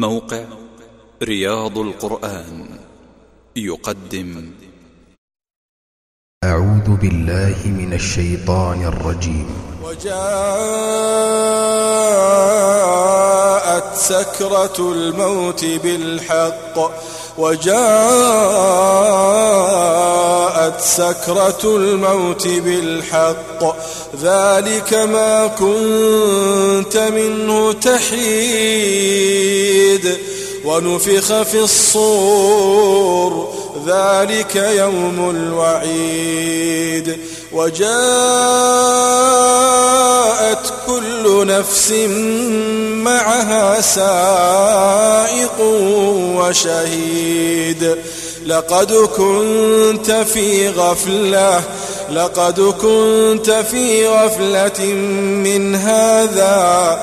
موقع رياض القرآن يقدم. أعوذ بالله من الشيطان الرجيم. وجاءت سكرة الموت بالحق. وجاءت سكرة الموت بالحق. ذلك ما كنت منه تحيد. ونفخ في الصور ذلك يوم الوعيد. وجاءت كل نفس معها سائق وشهيد. لقد كنت في غفلة لقد كنت في غفلة من هذا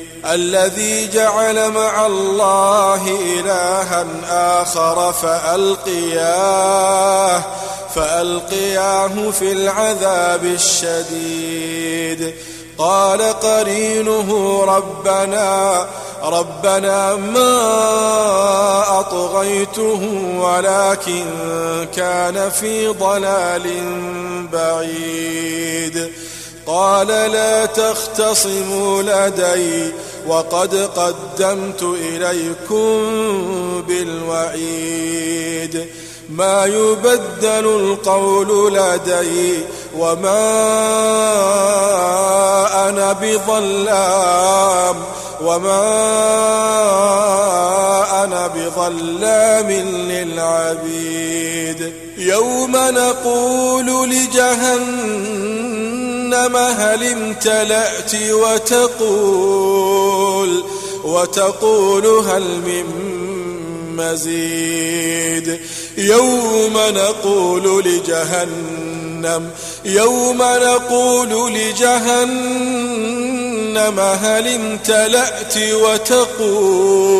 الذي جعل مع الله إلها آخر فألقياه فألقياه في العذاب الشديد. قال قرينه ربنا ربنا ما أطغيته ولكن كان في ضلال بعيد. قال لا تختصموا لدي وقد قدمت إليكم بالوعيد. ما يبدل القول لدي وما أنا بظلام. وما أنا بظلام للعبيد. يوم نقول لجهنم هل امتلأت وتقول وتقول هل من مزيد؟ يوم نقول لجهنم يوم نقول لجهنم هل امتلأت وتقول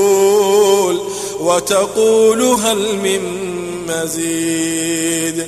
وتقول هل من مزيد؟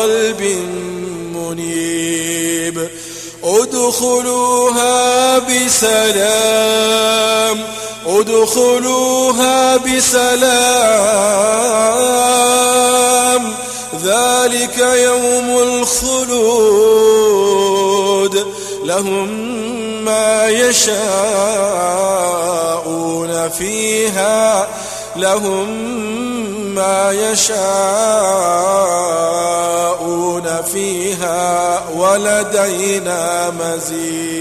بقلب منيب. ادخلوها بسلام ادخلوها بسلام. ذلك يوم الخلود. لهم ما يشاءون فيها لهم ما يشاءون ولدينا مزيد.